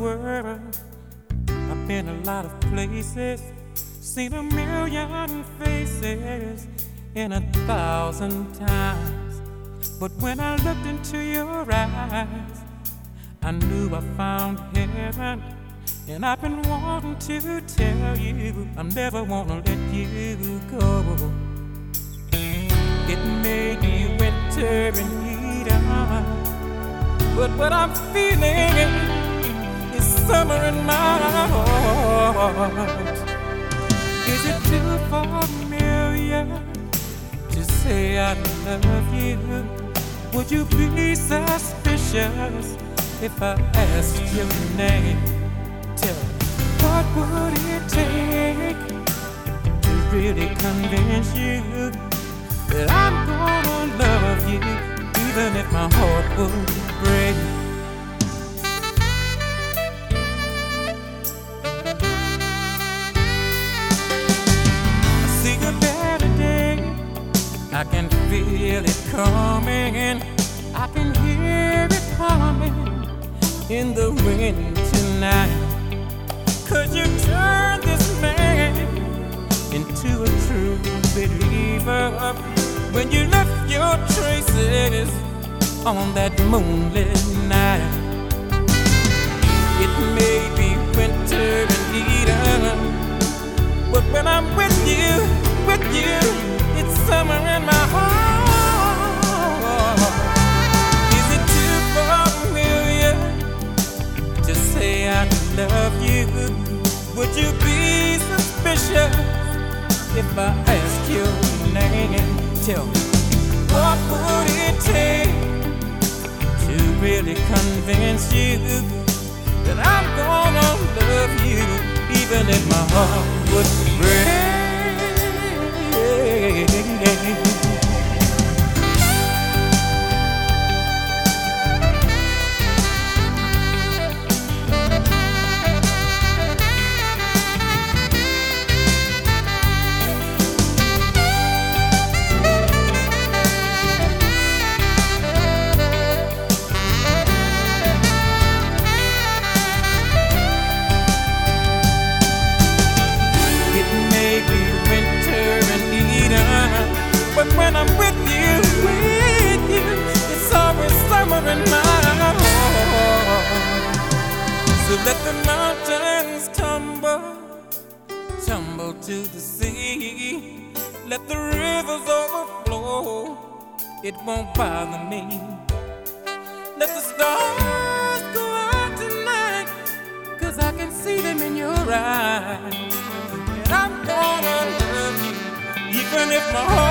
world. I've been a lot of places, seen a million faces in a thousand times. But when I looked into your eyes, I knew I found heaven. And I've been wanting to tell you, I'm never gonna let you go. It may be winter but what I'm feeling is summer in my heart. Is it too familiar to say I love you? Would you be suspicious if I asked your name? Tell me, what would it take to really convince you that I'm gonna love you, even if my heart would I see a better day. I can feel it coming. I can hear it coming in the wind tonight. You turn this man into a true believer when you left your traces on that moonlit night? It may be winter in Eden, but when I'm with you, with you, it's summer in my heart. Is it too familiar to say I love you? Would you be suspicious if I ask your name? Tell me, what would it take really convince you that I'm gonna love you, even if my heart would break? To the sea. Let the rivers overflow, it won't bother me. Let the stars go out tonight, cause I can see them in your eyes. And I'm gonna love you, even if my heart